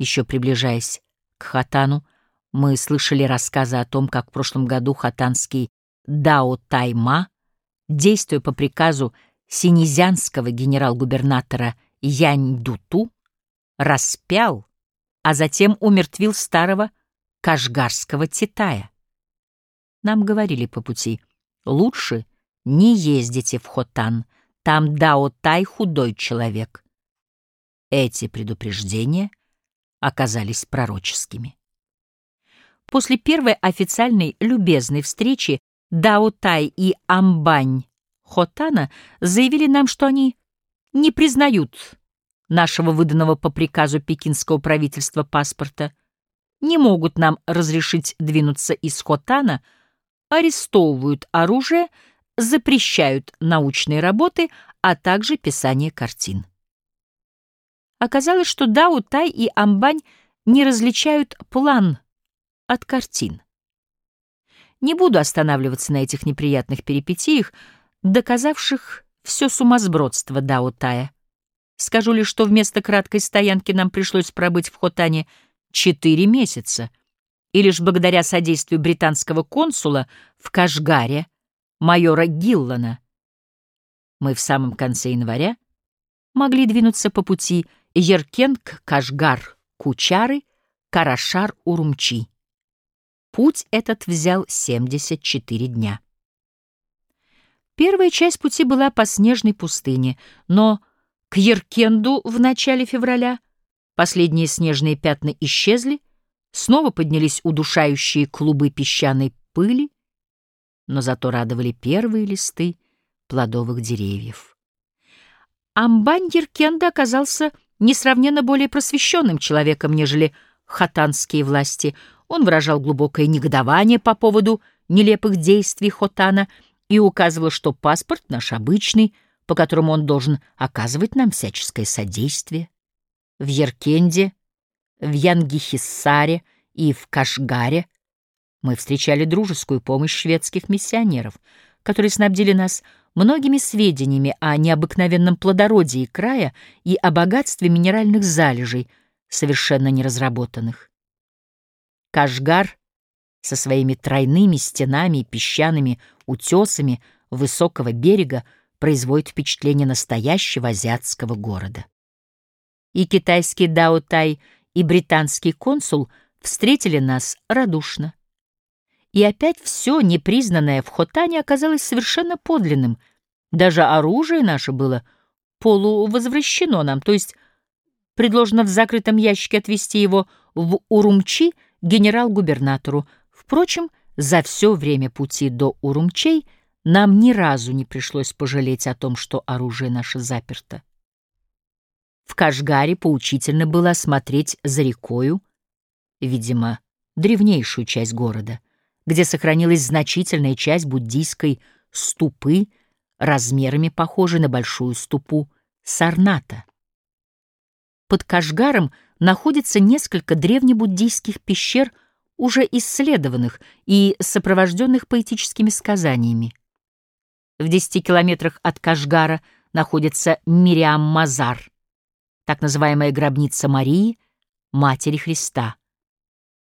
Еще приближаясь к Хатану, мы слышали рассказы о том, как в прошлом году хатанский Дао Тайма, действуя по приказу синезянского генерал-губернатора Янь Дуту, распял, а затем умертвил старого кашгарского Титая. Нам говорили по пути, лучше не ездите в Хотан, там Дао Тай худой человек. Эти предупреждения оказались пророческими. После первой официальной любезной встречи Дао Тай и Амбань Хотана заявили нам, что они не признают нашего выданного по приказу пекинского правительства паспорта, не могут нам разрешить двинуться из Хотана, арестовывают оружие, запрещают научные работы, а также писание картин. Оказалось, что Дао Тай и Амбань не различают план от картин. Не буду останавливаться на этих неприятных перипетиях, доказавших все сумасбродство Дао Тая. Скажу лишь, что вместо краткой стоянки нам пришлось пробыть в Хотане четыре месяца, и лишь благодаря содействию британского консула в Кашгаре, майора Гиллана, мы в самом конце января могли двинуться по пути Еркенг, Кашгар, Кучары, Карашар, Урумчи. Путь этот взял 74 дня. Первая часть пути была по снежной пустыне, но к Еркенду в начале февраля последние снежные пятна исчезли, снова поднялись удушающие клубы песчаной пыли, но зато радовали первые листы плодовых деревьев. Амбань Еркенда оказался несравненно более просвещенным человеком, нежели хатанские власти. Он выражал глубокое негодование по поводу нелепых действий Хотана и указывал, что паспорт наш обычный — по которому он должен оказывать нам всяческое содействие. В Еркенде, в Янгихиссаре и в Кашгаре мы встречали дружескую помощь шведских миссионеров, которые снабдили нас многими сведениями о необыкновенном плодородии края и о богатстве минеральных залежей, совершенно неразработанных. Кашгар со своими тройными стенами и песчаными утесами высокого берега производит впечатление настоящего азиатского города. И китайский Дао Тай, и британский консул встретили нас радушно. И опять все, непризнанное в Хотане, оказалось совершенно подлинным. Даже оружие наше было полувозвращено нам, то есть предложено в закрытом ящике отвезти его в Урумчи генерал-губернатору. Впрочем, за все время пути до Урумчей — нам ни разу не пришлось пожалеть о том, что оружие наше заперто. В Кашгаре поучительно было осмотреть за рекою, видимо, древнейшую часть города, где сохранилась значительная часть буддийской ступы, размерами похожей на большую ступу Сарната. Под Кашгаром находится несколько древнебуддийских пещер, уже исследованных и сопровожденных поэтическими сказаниями. В десяти километрах от Кашгара находится Мириам-Мазар, так называемая гробница Марии, Матери Христа.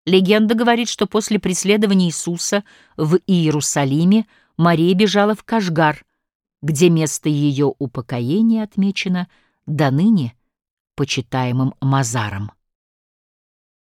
Легенда говорит, что после преследования Иисуса в Иерусалиме Мария бежала в Кашгар, где место ее упокоения отмечено до ныне почитаемым Мазаром.